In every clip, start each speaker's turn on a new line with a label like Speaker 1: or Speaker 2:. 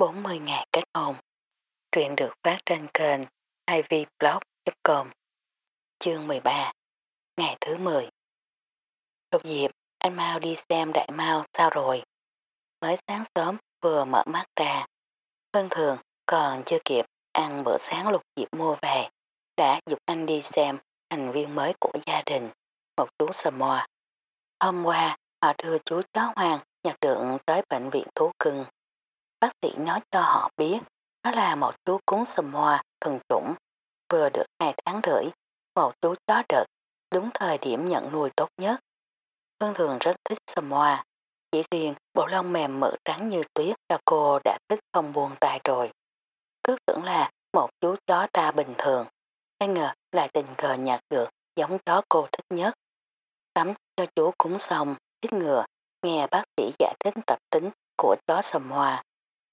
Speaker 1: 40 ngày kết hôn. Truyện được phát trên kênh ivblog.com Chương 13 Ngày thứ 10 Lục Diệp, anh mau đi xem đại mau sao rồi. Mới sáng sớm vừa mở mắt ra. Hơn thường còn chưa kịp ăn bữa sáng Lục Diệp mua về. Đã dục anh đi xem thành viên mới của gia đình, một chú Samoa. Hôm qua họ đưa chú chó hoàng nhặt được tới bệnh viện thú cưng. Bác sĩ nói cho họ biết đó là một chú cún sầm hoa thần chủng, vừa được hai tháng rưỡi, một chú chó đực, đúng thời điểm nhận nuôi tốt nhất. Hương thường rất thích sầm hoa, chỉ riêng bộ lông mềm mượt trắng như tuyết là cô đã thích không buông tay rồi. Cứ tưởng là một chú chó ta bình thường, ai ngờ lại tình cờ nhặt được giống chó cô thích nhất. Tắm cho chú cúng xong, thích ngừa, nghe bác sĩ giải thích tập tính của chó sầm hoa.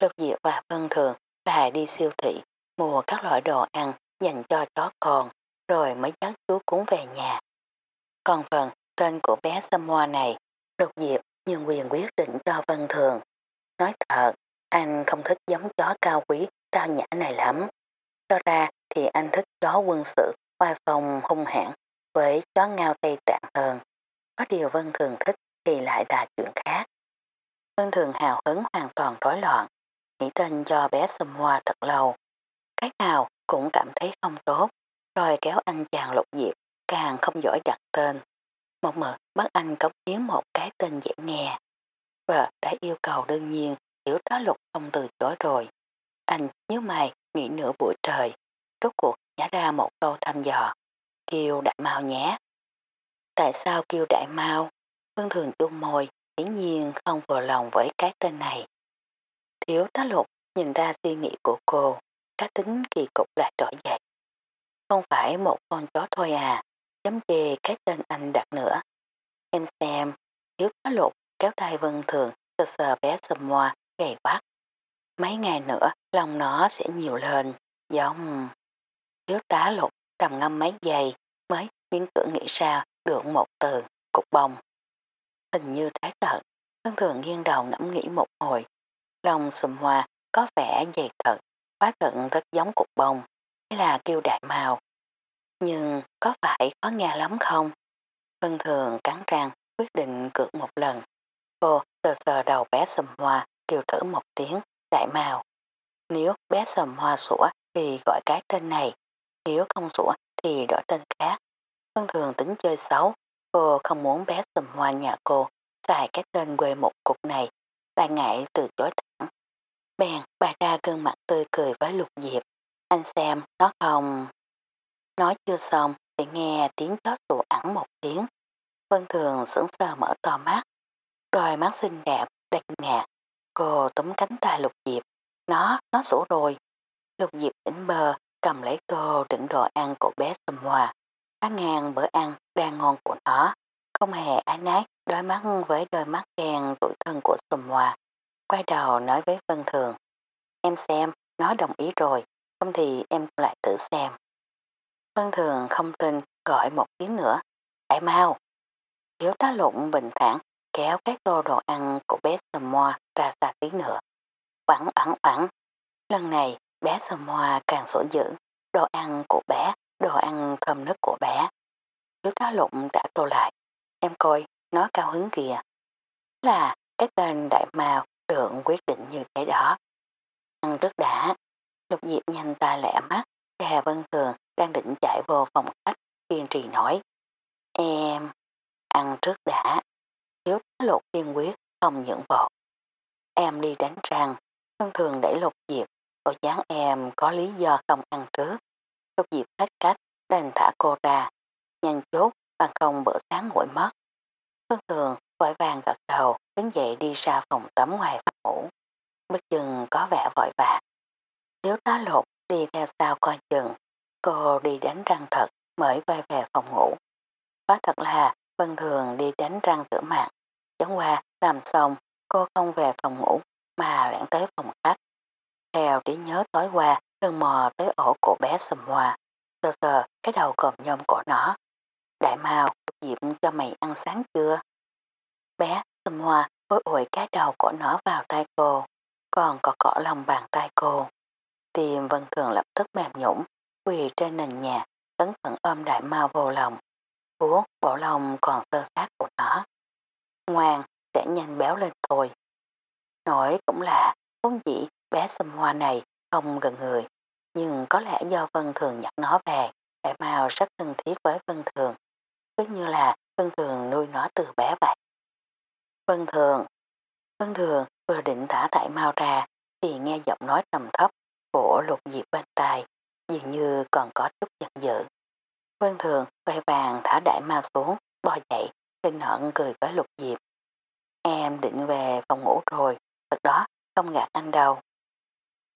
Speaker 1: Lục Diệp và Vân Thường lại đi siêu thị mua các loại đồ ăn dành cho chó con rồi mới dắt chú cúng về nhà. Còn phần tên của bé Sâm Hoa này, Lục Diệp nhưng quyền quyết định cho Vân Thường. Nói thật, anh không thích giống chó cao quý, tao nhã này lắm. Cho ra thì anh thích chó quân sự, oai phòng hung hãn với chó ngao tây tạng hơn. Có điều Vân Thường thích thì lại là chuyện khác. Vân Thường hào hứng hoàn toàn rối loạn nghĩ tên cho bé xâm hoa thật lâu. Cái nào cũng cảm thấy không tốt, rồi kéo anh chàng lục diệp, càng không giỏi đặt tên. Một mực bắt anh cống hiến một cái tên dễ nghe. Vợ đã yêu cầu đương nhiên, hiểu đó lục không từ chối rồi. Anh nhớ mày nghĩ nửa buổi trời, rốt cuộc nhả ra một câu thăm dò. Kêu đại mau nhé. Tại sao kêu đại mau? Phương thường chung môi, dĩ nhiên không vừa lòng với cái tên này. Thiếu tá lục nhìn ra suy nghĩ của cô, cá tính kỳ cục lại trỗi dậy. Không phải một con chó thôi à, chấm chê cái tên anh đặt nữa. Em xem, thiếu tá lục kéo tay vân thường sờ sờ bé sầm hoa gầy quát. Mấy ngày nữa lòng nó sẽ nhiều lên, giống. Thiếu tá lục trầm ngâm mấy giây mới miễn cưỡng nghĩ ra được một từ, cục bông. Hình như thái tận, vân thường nghiêng đầu ngẫm nghĩ một hồi Lòng sùm hoa có vẻ dày thật, quá thận rất giống cục bông, hay là kêu đại màu. Nhưng có phải khó nghe lắm không? Vân thường cắn răng quyết định cược một lần. Cô sờ sờ đầu bé sầm hoa kêu thử một tiếng đại màu. Nếu bé sầm hoa sủa thì gọi cái tên này, nếu không sủa thì đổi tên khác. Vân thường tính chơi xấu, cô không muốn bé sầm hoa nhà cô xài cái tên quê một cục này lại ngại từ chối thẳng. Bèn bà ra gương mặt tươi cười với lục diệp. Anh xem, nó không... Nói chưa xong thì nghe tiếng chó sủa ẩn một tiếng. Vân Thường sững sờ mở to mắt. Đôi mắt xinh đẹp, đầy ngạc. Cô túm cánh tay lục diệp. Nó, nó sủa rồi. Lục diệp tỉnh bờ, cầm lấy tô đựng đồ ăn của bé xâm hòa. Cá ngang bữa ăn đang ngon của nó. Không hề ái nái đôi mắt với đôi mắt đèn tuổi thân của Sùm Hòa, quay đầu nói với Vân Thường. Em xem, nó đồng ý rồi, không thì em lại tự xem. Vân Thường không tin gọi một tiếng nữa. Đại mau! Thiếu tá lụng bình thản kéo cái tô đồ ăn của bé Sùm Hòa ra xa tí nữa. Quẳng ẩn ẩn. Lần này bé Sùm Hòa càng sổ dữ. Đồ ăn của bé, đồ ăn thơm nức của bé. Thiếu tá lụng đã tô lại. Em coi, nó cao hứng kìa. Là cái tên đại mao được quyết định như thế đó. Ăn trước đã, lục diệp nhanh ta lẻ mắt, Hà Vân Thường đang định chạy vô phòng khách, kiên trì nói. Em, ăn trước đã. Thiếu tá lục kiên quyết, không nhượng bộ. Em đi đánh răng, Vân Thường đẩy lục diệp, cô dáng em có lý do không ăn trước. Lục diệp hết cách, đành thả cô ra. Nhanh chốt, bằng không bữa sáng nguội mất. Phương Thường vội vàng gật đầu, đứng dậy đi ra phòng tắm ngoài phòng ngủ. Bức chừng có vẻ vội vã. Nếu tá lục đi theo sau coi chừng, cô đi đánh răng thật mới quay về phòng ngủ. Quá thật là Vân Thường đi đánh răng rửa mặt. Chẳng qua làm xong cô không về phòng ngủ mà lẻn tới phòng khách. Theo trí nhớ tối qua lần mò tới ổ của bé sầm hoa, sờ sờ cái đầu còm nhôm của nó. Đại Mao, Diệp cho mày ăn sáng chưa? Bé Tâm hoa vội ủi cái đầu của nó vào tay cô. còn có cỏ lòng bàn tay cô. Tìm Vân Thường lập tức mềm nhũng, quỳ trên nền nhà, tấn phận ôm đại mau vô lòng. Vuốt bộ lòng còn sơ sát của nó. Ngoan, sẽ nhanh béo lên thôi. Nổi cũng là, vốn dĩ bé xâm hoa này không gần người, nhưng có lẽ do Vân Thường nhặt nó về, đại mau rất thân thiết với Vân Thường. Cứ như là Vân Thường nuôi nó từ bé vậy. Vân Thường Vân Thường vừa định thả tại mau ra thì nghe giọng nói trầm thấp của lục diệp bên tai, dường như còn có chút giận dữ. Vân Thường quay vàng thả đại mau xuống, bò dậy, linh hận cười với lục diệp. Em định về phòng ngủ rồi, thật đó, không gạt anh đâu.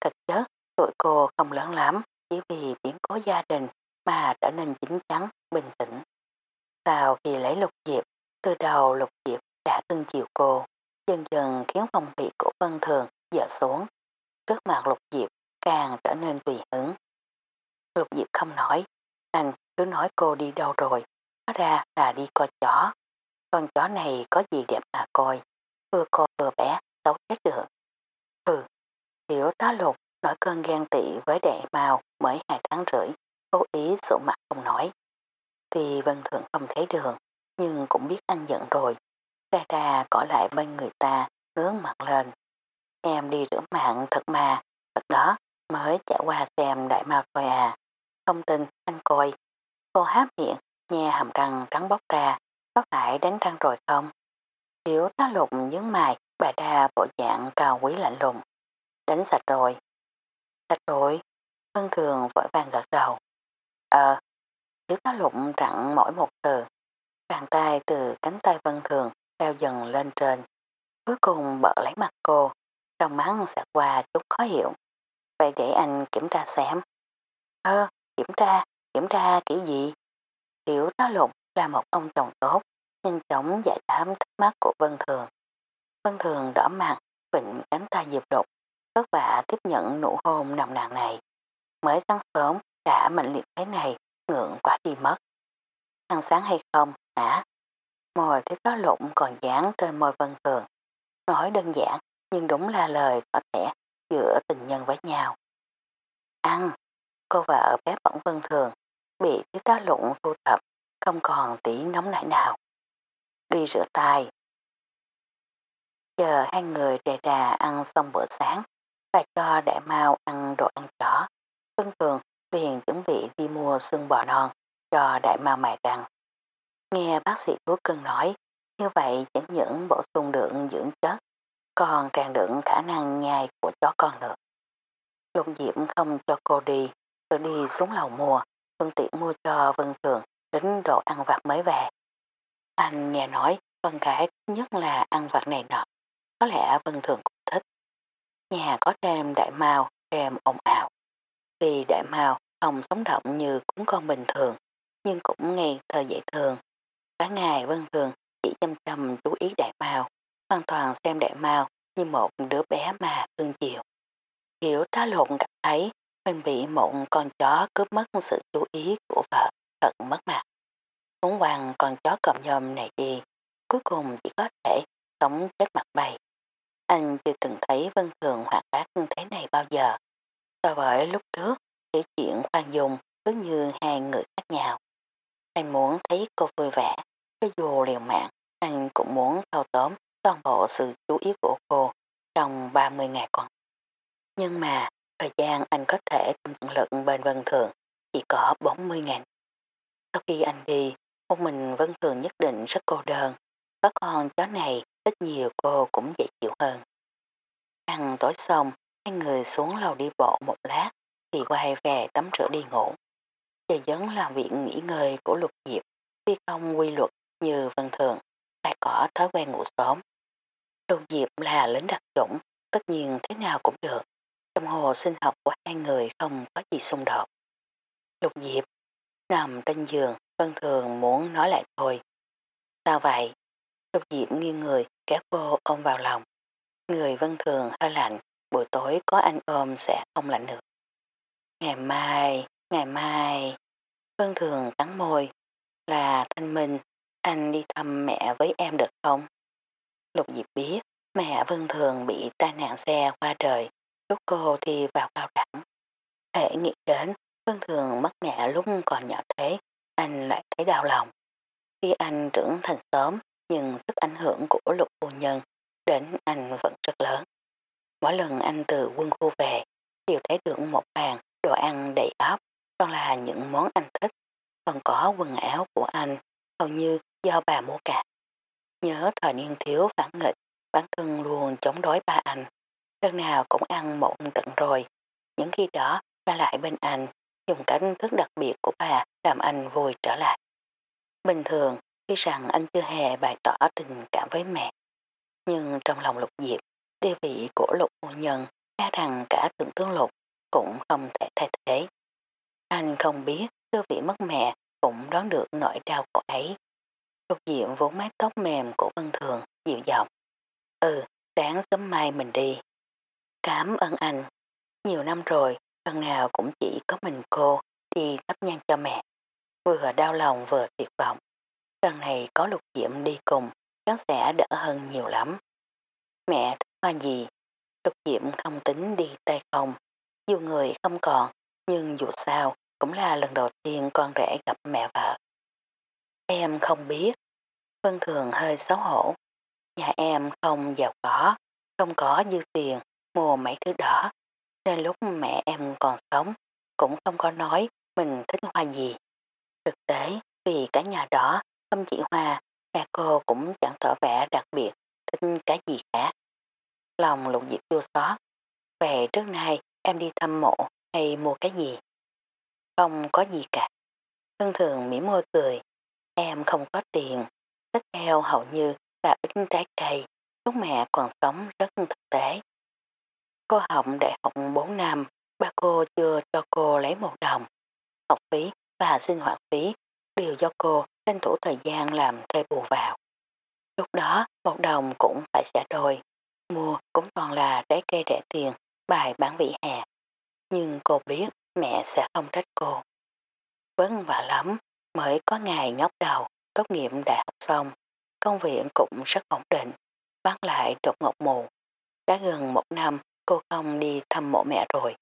Speaker 1: Thật chất, tụi cô không lớn lắm, chỉ vì biến cố gia đình mà trở nên chính chắn, bình tĩnh. Sau khi lấy lục diệp, từ đầu lục diệp đã cưng chiều cô, dần dần khiến phòng bị của Vân Thường dở xuống. Trước mặt lục diệp càng trở nên tùy hứng. Lục diệp không nói, anh cứ nói cô đi đâu rồi, hóa ra là đi coi chó. Con chó này có gì đẹp mà coi, vừa coi vừa bé, xấu chết được. Ừ, hiểu tá lục nổi cơn ghen tị với đệ màu mới hai tháng rưỡi, cố ý sổ mặt không nói. Tuy Vân Thượng không thấy đường, nhưng cũng biết anh giận rồi. Ra ra cỏ lại bên người ta, ngướng mặt lên. Em đi rửa mạng thật mà, thật đó, mới chạy qua xem đại mao coi à. Không tin, anh coi. Cô háp miệng, nghe hàm răng trắng bóc ra, có phải đánh răng rồi không? Thiếu tá lục nhướng mày, bà đa bộ dạng cao quý lạnh lùng. Đánh sạch rồi. Sạch rồi. Vân thường vội vàng gật đầu. Ờ, thiếu tá lục rặn mỗi một từ. Bàn tay từ cánh tay vân thường leo dần lên trên. Cuối cùng bợ lấy mặt cô, trong mắt xẹt qua chút khó hiểu. Vậy để anh kiểm tra xem. Ơ, kiểm tra, kiểm tra kiểu gì? Hiểu tá lục là một ông chồng tốt, nhanh chóng giải đáp thắc mắc của Vân Thường. Vân Thường đỏ mặt, vịnh cánh tay Diệp Đục, vất vả tiếp nhận nụ hôn nồng nàn này. Mới sáng sớm đã mạnh liệt thế này, ngượng quá đi mất. Ăn sáng hay không, hả? Mồi thấy có lụng còn dán trên môi Vân Thường. Nói đơn giản, nhưng đúng là lời có thể giữa tình nhân với nhau. Ăn, cô vợ bé bỏng Vân Thường, bị thứ tá lụng thu thập, không còn tí nóng nảy nào. Đi rửa tay, Chờ hai người đề đà ăn xong bữa sáng, và cho đại mau ăn đồ ăn chó. Vân Thường liền chuẩn bị đi mua xương bò non cho đại mau mài răng. Nghe bác sĩ thuốc cưng nói, như vậy chẳng những bổ sung được dưỡng chất, còn tràn đựng khả năng nhai của chó con được Lục diễm không cho cô đi, tự đi xuống lầu mua, phương tiện mua cho Vân Thường đến đồ ăn vặt mới về. Anh nghe nói con gái nhất là ăn vặt này nọ, có lẽ Vân Thường cũng thích. Nhà có thêm đại mao, thêm ồn ào. Vì đại mao không sống động như cúng con bình thường, nhưng cũng ngay thời dạy thường. Cả ngày Vân Thường chỉ chăm chăm chú ý đại mao, hoàn toàn xem đại mao như một đứa bé mà thương chiều. Hiểu tá lộn cảm thấy mình bị một con chó cướp mất sự chú ý của vợ, thật mất mặt. Muốn hoàng con chó cầm nhôm này đi, cuối cùng chỉ có thể sống chết mặt bay. Anh chưa từng thấy Vân Thường hoạt bát như thế này bao giờ. So với lúc trước, kể chuyện khoan dung cứ như hai người khác nhau. Anh muốn thấy cô vui vẻ, cho dù liều mạng, anh cũng muốn thao tóm toàn bộ sự chú ý của cô trong 30 ngày còn. Nhưng mà, thời gian anh có thể tận lực bên Vân Thường chỉ có 40 ngày. Sau khi anh đi, một mình Vân Thường nhất định rất cô đơn. Có con chó này ít nhiều cô cũng dễ chịu hơn. Ăn tối xong, hai người xuống lầu đi bộ một lát, thì quay về tắm rửa đi ngủ. Chờ dấn làm việc nghỉ ngơi của lục diệp, tuy không quy luật như vân thường, lại có thói quen ngủ sớm. Lục diệp là lính đặc chủng, tất nhiên thế nào cũng được. Đồng hồ sinh học của hai người không có gì xung đột. Lục diệp, nằm trên giường, vân thường muốn nói lại thôi. Sao vậy? Lục diệp nghiêng người kéo cô ôm vào lòng. Người vân thường hơi lạnh, buổi tối có anh ôm sẽ không lạnh được. Ngày mai, ngày mai, vân thường cắn môi, là thanh minh, anh đi thăm mẹ với em được không? Lục Diệp biết, Mẹ Vân Thường bị tai nạn xe qua đời, lúc cô thì vào cao đẳng. Hệ nghĩ đến Vân Thường mất mẹ lúc còn nhỏ thế, anh lại thấy đau lòng. Khi anh trưởng thành sớm, nhưng sức ảnh hưởng của lục phu nhân đến anh vẫn rất lớn. Mỗi lần anh từ quân khu về, đều thấy được một bàn đồ ăn đầy áp, còn là những món anh thích, còn có quần áo của anh, hầu như do bà mua cả. Nhớ thời niên thiếu phản nghịch, bản thân luôn chống đối ba anh, lần nào cũng ăn một trận rồi. Những khi đó, ba lại bên anh, dùng cảnh thức đặc biệt của bà làm anh vui trở lại. Bình thường, khi rằng anh chưa hề bày tỏ tình cảm với mẹ. Nhưng trong lòng lục diệp, địa vị của lục phu nhân ra rằng cả tưởng tướng lục cũng không thể thay thế. Anh không biết tư vị mất mẹ cũng đoán được nỗi đau của ấy. Lục diệm vốn mái tóc mềm của Vân Thường, dịu giọng. Ừ, sáng sớm mai mình đi. Cảm ơn anh. Nhiều năm rồi, lần nào cũng chỉ có mình cô đi thắp nhang cho mẹ. Vừa đau lòng vừa tuyệt vọng. Lần này có lục diệm đi cùng, chắc sẽ đỡ hơn nhiều lắm. Mẹ thích hoa gì? Lục diệm không tính đi tay không. Dù người không còn, nhưng dù sao cũng là lần đầu tiên con rể gặp mẹ vợ. Em không biết. Vân Thường hơi xấu hổ. Nhà em không giàu có, không có dư tiền mua mấy thứ đó. Nên lúc mẹ em còn sống, cũng không có nói mình thích hoa gì. Thực tế, vì cả nhà đó không chỉ hoa, mẹ cô cũng chẳng tỏ vẻ đặc biệt thích cái gì cả. Lòng lục diệp chua xót. Về trước nay em đi thăm mộ hay mua cái gì? Không có gì cả. Thân thường mỉm môi cười. Em không có tiền. Thích theo hầu như là ít trái cây. Lúc mẹ còn sống rất thực tế. Cô học đại học 4 năm, ba cô chưa cho cô lấy một đồng. Học phí và sinh hoạt phí đều do cô tranh thủ thời gian làm thuê bù vào. Lúc đó một đồng cũng phải trả đôi, mua cũng toàn là trái cây rẻ tiền, bài bán vị hè. Nhưng cô biết mẹ sẽ không trách cô. Vất vả lắm mới có ngày nhóc đầu tốt nghiệp đại học xong, công việc cũng rất ổn định, bán lại đột ngột mù. Đã gần một năm cô không đi thăm mộ mẹ rồi.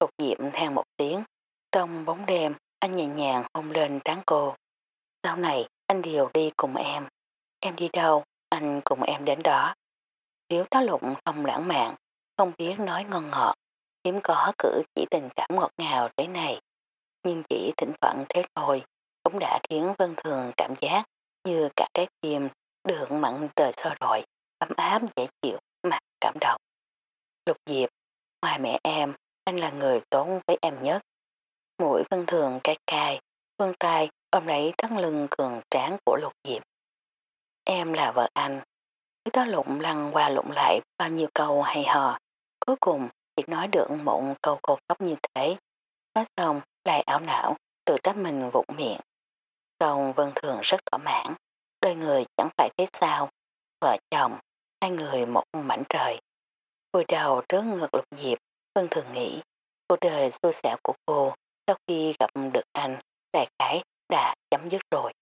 Speaker 1: Lục diệm than một tiếng, trong bóng đêm anh nhẹ nhàng hôn lên trán cô. Sau này anh đều đi cùng em. Em đi đâu, anh cùng em đến đó. Thiếu tá lụng không lãng mạn, không biết nói ngon ngọt, hiếm có cử chỉ tình cảm ngọt ngào thế này. Nhưng chỉ thỉnh thoảng thế thôi, cũng đã khiến Vân Thường cảm giác như cả trái tim được mặn trời soi rọi, ấm áp dễ chịu mà cảm động. Lục Diệp, ngoài mẹ em, anh là người tốn với em nhất. Mũi Vân Thường cay cay, vươn tay ôm lấy thắt lưng cường tráng của Lục Diệp. Em là vợ anh. Cứ đó lụng lăn qua lụng lại bao nhiêu câu hay hò. Cuối cùng chỉ nói được một câu cô khóc như thế. Nói xong lại ảo não, tự trách mình vụng miệng. Công Vân Thường rất thỏa mãn. Đời người chẳng phải thế sao. Vợ chồng, hai người một mảnh trời. Vui đầu trước ngực lục diệp, Vân Thường nghĩ cuộc đời xui xẻo của cô sau khi gặp được anh đại khái đã chấm dứt rồi.